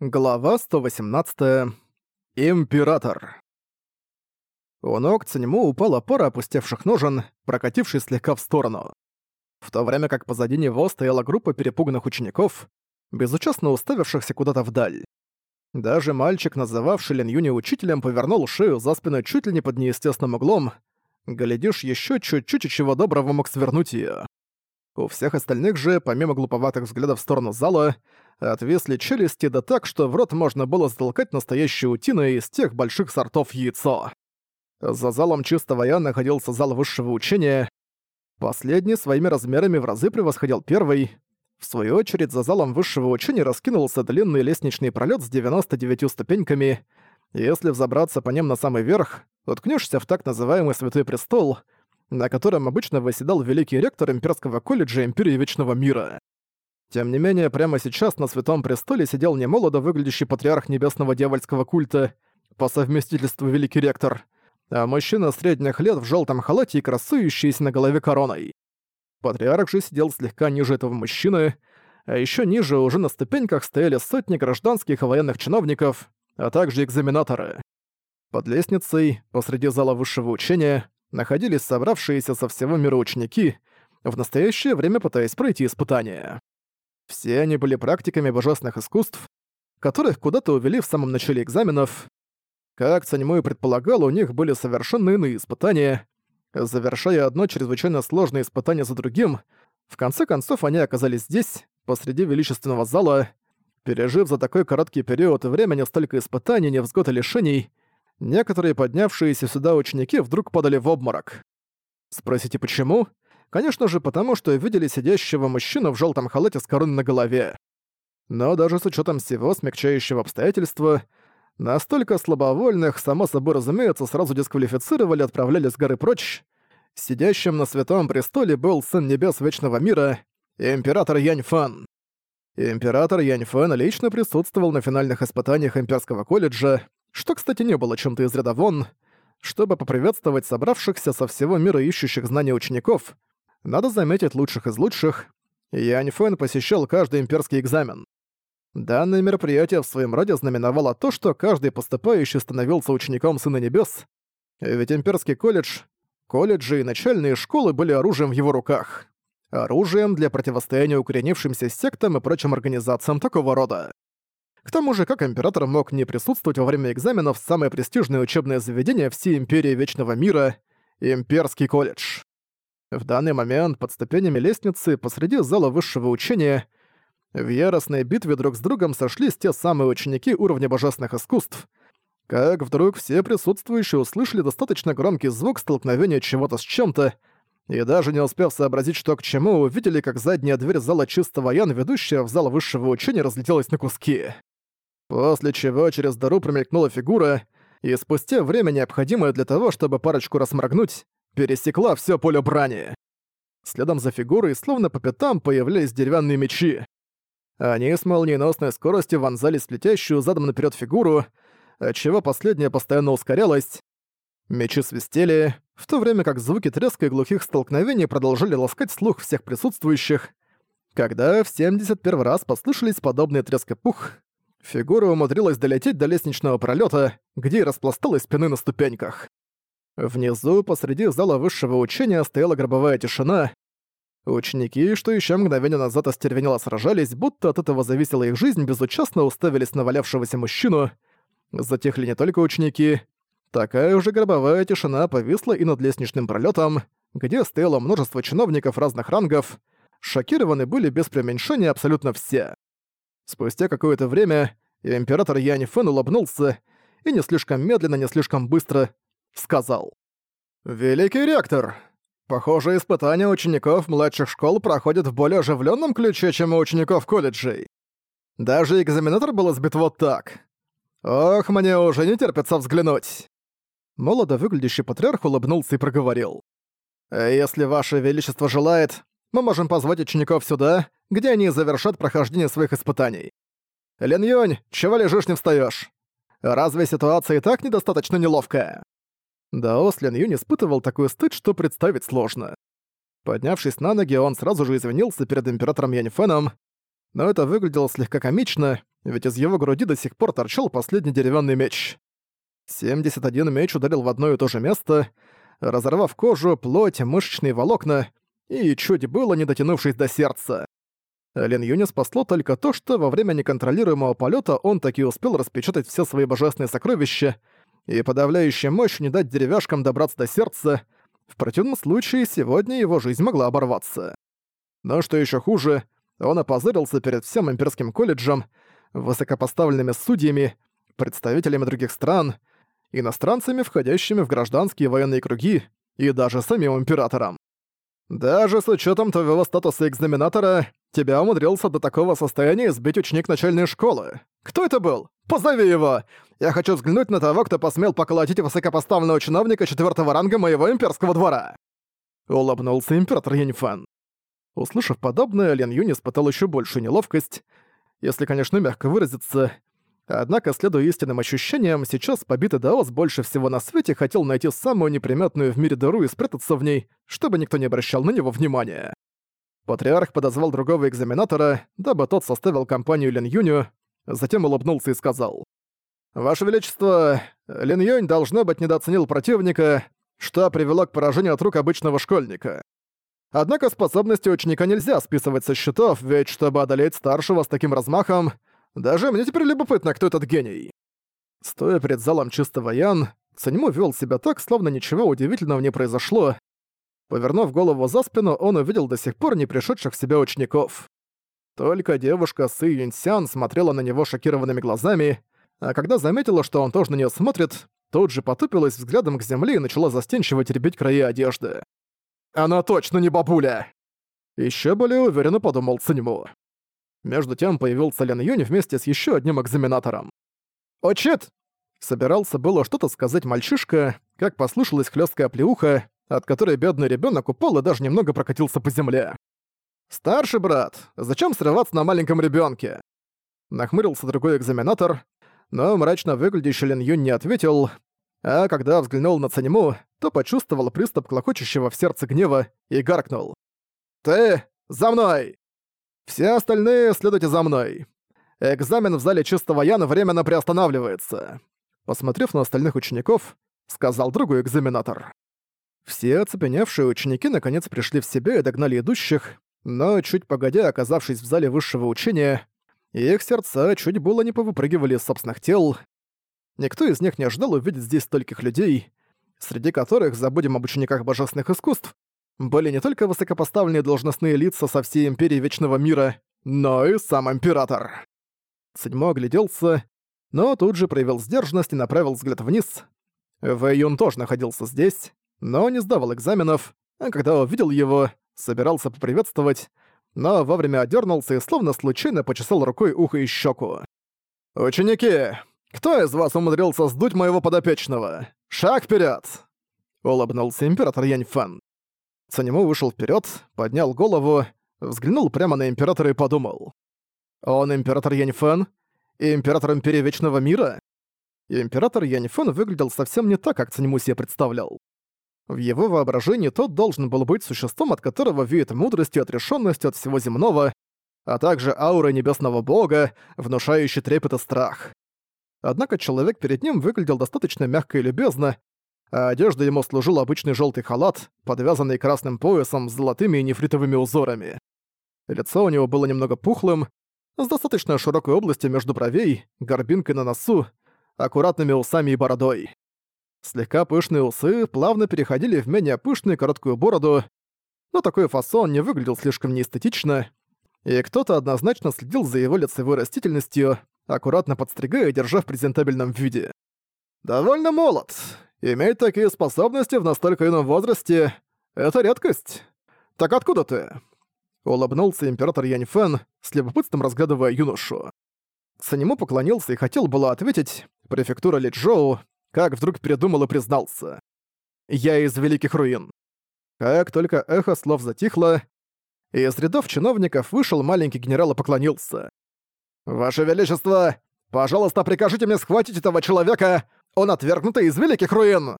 Глава 118. Император. У ног Циньму упала пара опустевших ножен, прокатившись слегка в сторону. В то время как позади него стояла группа перепуганных учеников, безучастно уставившихся куда-то вдаль. Даже мальчик, называвший Лин Юни учителем, повернул шею за спину чуть ли не под неестественным углом. Глядишь, еще чуть-чуть и чего доброго мог свернуть ее. У всех остальных же, помимо глуповатых взглядов в сторону зала, отвесли челюсти да так, что в рот можно было затолкать настоящую утину из тех больших сортов яйцо. За залом чистого я находился зал высшего учения. Последний своими размерами в разы превосходил первый. В свою очередь, за залом высшего учения раскинулся длинный лестничный пролет с 99 ступеньками. Если взобраться по ним на самый верх, уткнешься в так называемый Святой Престол, на котором обычно восседал великий ректор Имперского колледжа Империи Вечного Мира. Тем не менее, прямо сейчас на Святом Престоле сидел немолодо выглядящий патриарх небесного дьявольского культа, по совместительству Великий Ректор, а мужчина средних лет в желтом халате и красующийся на голове короной. Патриарх же сидел слегка ниже этого мужчины, а еще ниже уже на ступеньках стояли сотни гражданских и военных чиновников, а также экзаменаторы. Под лестницей, посреди зала высшего учения, находились собравшиеся со всего мира ученики, в настоящее время пытаясь пройти испытания. Все они были практиками божественных искусств, которых куда-то увели в самом начале экзаменов. Как Цаньму и предполагал, у них были совершенно иные испытания. Завершая одно чрезвычайно сложное испытание за другим, в конце концов они оказались здесь, посреди величественного зала. Пережив за такой короткий период времени столько испытаний, невзгод и лишений, некоторые поднявшиеся сюда ученики вдруг падали в обморок. Спросите, почему? Конечно же, потому что видели сидящего мужчину в желтом халате с короной на голове. Но даже с учетом всего смягчающего обстоятельства, настолько слабовольных, само собой разумеется, сразу дисквалифицировали и отправляли с горы прочь. Сидящим на святом престоле был Сын Небес Вечного Мира, император Янь Фан. Император Янь Фэн лично присутствовал на финальных испытаниях Имперского колледжа, что, кстати, не было чем-то из ряда вон, чтобы поприветствовать собравшихся со всего мира ищущих знаний учеников, надо заметить лучших из лучших, Янь Фэн посещал каждый имперский экзамен. Данное мероприятие в своем роде знаменовало то, что каждый поступающий становился учеником Сына Небес, ведь имперский колледж, колледжи и начальные школы были оружием в его руках. Оружием для противостояния укоренившимся сектам и прочим организациям такого рода. К тому же, как император мог не присутствовать во время экзаменов в самое престижное учебное заведение всей Империи Вечного Мира — Имперский колледж. В данный момент под ступенями лестницы посреди зала высшего учения в яростной битве друг с другом сошлись те самые ученики уровня божественных искусств, как вдруг все присутствующие услышали достаточно громкий звук столкновения чего-то с чем-то, и даже не успев сообразить, что к чему, увидели, как задняя дверь зала чистого ян, ведущая в зал высшего учения, разлетелась на куски. После чего через дыру промелькнула фигура, и спустя время, необходимое для того, чтобы парочку расморгнуть, пересекла все поле брани. Следом за фигурой, словно по пятам, появлялись деревянные мечи. Они с молниеносной скоростью вонзались в летящую задом наперед фигуру, отчего последняя постоянно ускорялась. Мечи свистели, в то время как звуки треска и глухих столкновений продолжали ласкать слух всех присутствующих. Когда в 71 раз послышались подобные треск и пух, фигура умудрилась долететь до лестничного пролета, где и распласталась спины на ступеньках. Внизу, посреди зала высшего учения, стояла гробовая тишина. Ученики, что еще мгновение назад остервенело сражались, будто от этого зависела их жизнь, безучастно уставились на валявшегося мужчину. Затихли не только ученики. Такая же гробовая тишина повисла и над лестничным пролетом, где стояло множество чиновников разных рангов. Шокированы были без преуменьшения абсолютно все. Спустя какое-то время император Янь Фэн улыбнулся и не слишком медленно, не слишком быстро сказал. «Великий ректор! Похоже, испытания учеников младших школ проходят в более оживленном ключе, чем у учеников колледжей. Даже экзаменатор был избит вот так. Ох, мне уже не терпится взглянуть!» Молодо выглядящий патриарх улыбнулся и проговорил. «Если ваше величество желает, мы можем позвать учеников сюда, где они завершат прохождение своих испытаний. Лен Юнь, чего лежишь не встаёшь? Разве ситуация и так недостаточно неловкая?» Да, Ослин Юнь испытывал такой стыд, что представить сложно. Поднявшись на ноги, он сразу же извинился перед императором Яньфеном, но это выглядело слегка комично, ведь из его груди до сих пор торчал последний деревянный меч. 71 меч ударил в одно и то же место, разорвав кожу, плоть, мышечные волокна и чуть было не дотянувшись до сердца. Лин Юни спасло только то, что во время неконтролируемого полета он таки успел распечатать все свои божественные сокровища и подавляющая мощь не дать деревяшкам добраться до сердца, в противном случае сегодня его жизнь могла оборваться. Но что еще хуже, он опозорился перед всем имперским колледжем, высокопоставленными судьями, представителями других стран, иностранцами, входящими в гражданские военные круги, и даже самим императором. Даже с учетом твоего статуса экзаменатора, тебя умудрился до такого состояния сбить ученик начальной школы. Кто это был? Позови его! Я хочу взглянуть на того, кто посмел поколотить высокопоставленного чиновника четвертого ранга моего имперского двора!» Улыбнулся император Яньфэн. Услышав подобное, Лен Юнь испытал еще большую неловкость, если, конечно, мягко выразиться. Однако, следуя истинным ощущениям, сейчас побитый Даос больше всего на свете хотел найти самую неприметную в мире дыру и спрятаться в ней, чтобы никто не обращал на него внимания. Патриарх подозвал другого экзаменатора, дабы тот составил компанию Лен Юню, затем улыбнулся и сказал. «Ваше Величество, Лин Юнь, должно быть, недооценил противника, что привело к поражению от рук обычного школьника. Однако способности ученика нельзя списывать со счетов, ведь чтобы одолеть старшего с таким размахом, даже мне теперь любопытно, кто этот гений». Стоя перед залом чистого Ян, Цаньму вел себя так, словно ничего удивительного не произошло. Повернув голову за спину, он увидел до сих пор не пришедших в себя учеников. Только девушка Сы Юньсян смотрела на него шокированными глазами, а когда заметила, что он тоже на нее смотрит, тут же потупилась взглядом к земле и начала застенчиво теребить края одежды. «Она точно не бабуля!» Еще более уверенно подумал Циньму. Между тем появился Лен Юнь вместе с еще одним экзаменатором. «О, чет!» Собирался было что-то сказать мальчишка, как послышалась хлесткая плеуха, от которой бедный ребенок упал и даже немного прокатился по земле. «Старший брат, зачем срываться на маленьком ребенке? Нахмурился другой экзаменатор, но мрачно выглядящий Лин Юнь не ответил, а когда взглянул на Цанему, то почувствовал приступ клокочущего в сердце гнева и гаркнул. «Ты за мной! Все остальные следуйте за мной. Экзамен в зале чистого Яна временно приостанавливается». Посмотрев на остальных учеников, сказал другой экзаменатор. Все оцепеневшие ученики наконец пришли в себя и догнали идущих, но чуть погодя, оказавшись в зале высшего учения, их сердца чуть было не повыпрыгивали из собственных тел. Никто из них не ожидал увидеть здесь стольких людей, среди которых, забудем об учениках божественных искусств, были не только высокопоставленные должностные лица со всей Империи Вечного Мира, но и сам Император. Седьмо огляделся, но тут же проявил сдержанность и направил взгляд вниз. Вэйюн тоже находился здесь, но не сдавал экзаменов, а когда увидел его, собирался поприветствовать, но вовремя одернулся и словно случайно почесал рукой ухо и щеку. «Ученики, кто из вас умудрился сдуть моего подопечного? Шаг вперед! улыбнулся император Яньфэн. Цанему вышел вперед, поднял голову, взглянул прямо на императора и подумал. «Он император Яньфэн? И император Империи Вечного Мира?» император Яньфэн выглядел совсем не так, как Цанему себе представлял. В его воображении тот должен был быть существом, от которого веет мудростью и отрешенностью от всего земного, а также аурой небесного бога, внушающей трепет и страх. Однако человек перед ним выглядел достаточно мягко и любезно, а одежда ему служил обычный желтый халат, подвязанный красным поясом с золотыми и нефритовыми узорами. Лицо у него было немного пухлым, с достаточно широкой областью между бровей, горбинкой на носу, аккуратными усами и бородой. Слегка пышные усы плавно переходили в менее пышную короткую бороду, но такой фасон не выглядел слишком неэстетично, и кто-то однозначно следил за его лицевой растительностью, аккуратно подстригая и держа в презентабельном виде. «Довольно молод. Иметь такие способности в настолько юном возрасте — это редкость. Так откуда ты?» Улыбнулся император Яньфэн, с любопытством разглядывая юношу. Санему поклонился и хотел было ответить «Префектура Лиджоу», как вдруг передумал и признался. «Я из Великих Руин». Как только эхо слов затихло, из рядов чиновников вышел маленький генерал и поклонился. «Ваше Величество, пожалуйста, прикажите мне схватить этого человека! Он отвергнутый из Великих Руин!»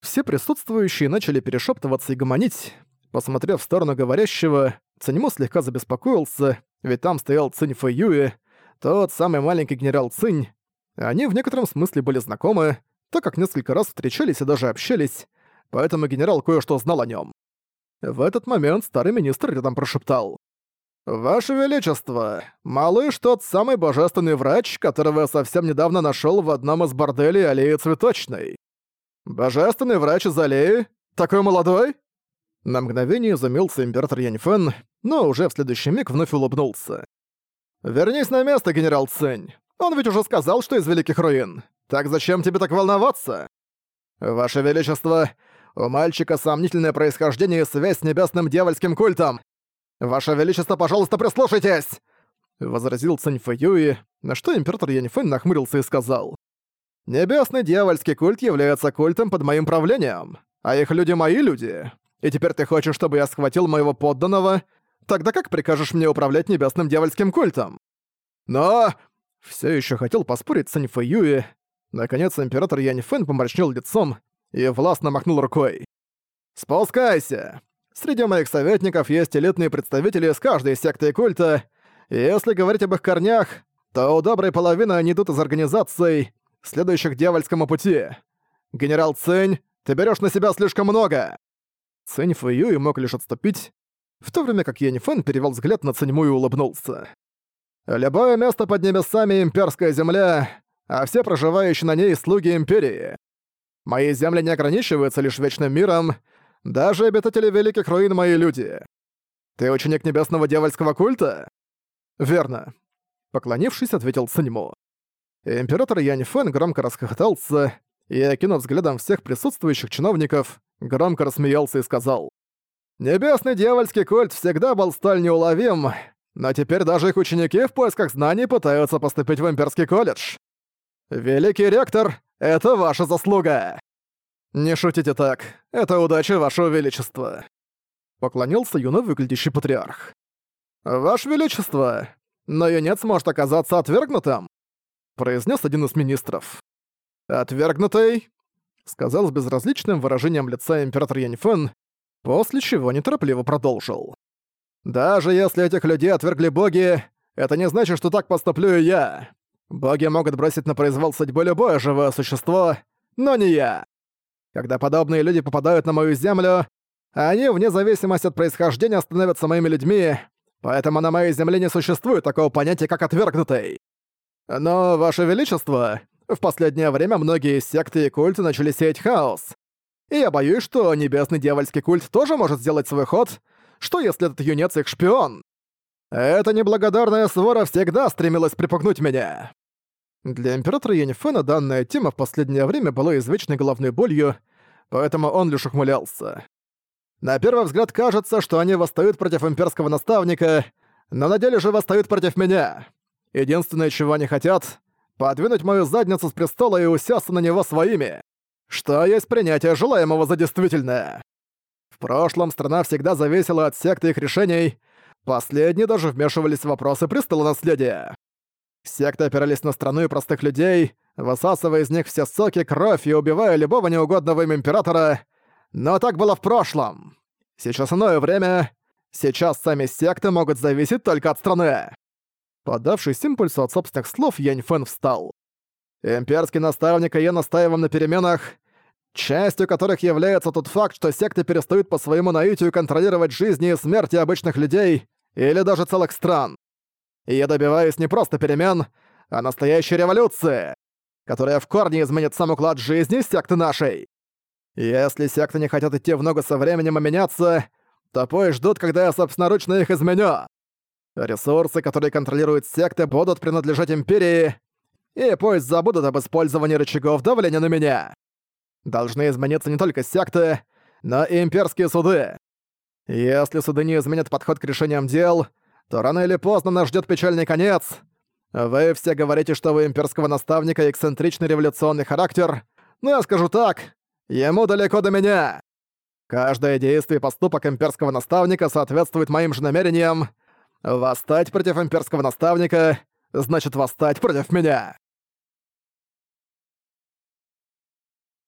Все присутствующие начали перешептываться и гомонить. Посмотрев в сторону говорящего, Циньму слегка забеспокоился, ведь там стоял Цинь Фэйюэ, тот самый маленький генерал Цинь. Они в некотором смысле были знакомы, так как несколько раз встречались и даже общались, поэтому генерал кое-что знал о нем. В этот момент старый министр рядом прошептал. «Ваше Величество, малыш тот самый божественный врач, которого я совсем недавно нашел в одном из борделей аллеи Цветочной. Божественный врач из аллеи? Такой молодой?» На мгновение изумился император Яньфэн, но уже в следующий миг вновь улыбнулся. «Вернись на место, генерал Цинь. Он ведь уже сказал, что из Великих Руин. Так зачем тебе так волноваться? Ваше Величество, у мальчика сомнительное происхождение и связь с небесным дьявольским культом. Ваше Величество, пожалуйста, прислушайтесь!» Возразил Цинь Фэюи, на что император Яньфэнь нахмурился и сказал. «Небесный дьявольский культ является культом под моим правлением, а их люди мои люди. И теперь ты хочешь, чтобы я схватил моего подданного? Тогда как прикажешь мне управлять небесным дьявольским культом? Но... Все еще хотел поспорить с Аньфэ Юи. Наконец император Янь Фэн помрачнел лицом и властно махнул рукой. «Спускайся! Среди моих советников есть элитные представители из каждой секты и культа, если говорить об их корнях, то у доброй половины они идут из организаций, следующих дьявольскому пути. Генерал Цинь, ты берешь на себя слишком много!» Цинь Фэйюи мог лишь отступить, в то время как Янь Фэн перевел взгляд на Циньму и улыбнулся. «Любое место под небесами — имперская земля, а все проживающие на ней — слуги Империи. Мои земли не ограничиваются лишь вечным миром, даже обитатели Великих Руин — мои люди. Ты ученик небесного дьявольского культа?» «Верно», — поклонившись, ответил Циньму. Император Янь Фэн громко расхохотался и, окинув взглядом всех присутствующих чиновников, громко рассмеялся и сказал. «Небесный дьявольский культ всегда был столь неуловим, но теперь даже их ученики в поисках знаний пытаются поступить в имперский колледж. Великий ректор, это ваша заслуга!» «Не шутите так, это удача вашего величества!» Поклонился юно выглядящий патриарх. «Ваше величество, но юнец может оказаться отвергнутым!» произнес один из министров. «Отвергнутый?» сказал с безразличным выражением лица император Яньфэн, после чего неторопливо продолжил. «Даже если этих людей отвергли боги, это не значит, что так поступлю и я. Боги могут бросить на произвол судьбы любое живое существо, но не я. Когда подобные люди попадают на мою землю, они, вне зависимости от происхождения, становятся моими людьми, поэтому на моей земле не существует такого понятия, как «отвергнутый». Но, Ваше Величество, в последнее время многие секты и культы начали сеять хаос. И я боюсь, что небесный дьявольский культ тоже может сделать свой ход. Что если этот юнец их шпион? Эта неблагодарная свора всегда стремилась припугнуть меня. Для императора Яньфена данная тема в последнее время была извечной головной болью, поэтому он лишь ухмылялся. На первый взгляд кажется, что они восстают против имперского наставника, но на деле же восстают против меня. Единственное, чего они хотят подвинуть мою задницу с престола и усесться на него своими. Что есть принятие желаемого за действительное. В прошлом страна всегда зависела от секты их решений, последние даже вмешивались в вопросы престола наследия. Секты опирались на страну и простых людей, высасывая из них все соки, кровь и убивая любого неугодного им императора. Но так было в прошлом. Сейчас иное время. Сейчас сами секты могут зависеть только от страны. Поддавшись импульсу от собственных слов, Янь Фэн встал. «Имперский наставник и я настаиваем на переменах, частью которых является тот факт, что секты перестают по своему наитию контролировать жизни и смерти обычных людей или даже целых стран. И я добиваюсь не просто перемен, а настоящей революции, которая в корне изменит сам уклад жизни секты нашей. Если секты не хотят идти в ногу со временем и меняться, то пусть ждут, когда я собственноручно их изменю. Ресурсы, которые контролируют секты, будут принадлежать Империи, и пусть забудут об использовании рычагов давления на меня. Должны измениться не только секты, но и имперские суды. Если суды не изменят подход к решениям дел, то рано или поздно нас ждет печальный конец. Вы все говорите, что вы имперского наставника эксцентричный революционный характер, но я скажу так, ему далеко до меня. Каждое действие и поступок имперского наставника соответствует моим же намерениям, Восстать против имперского наставника значит восстать против меня.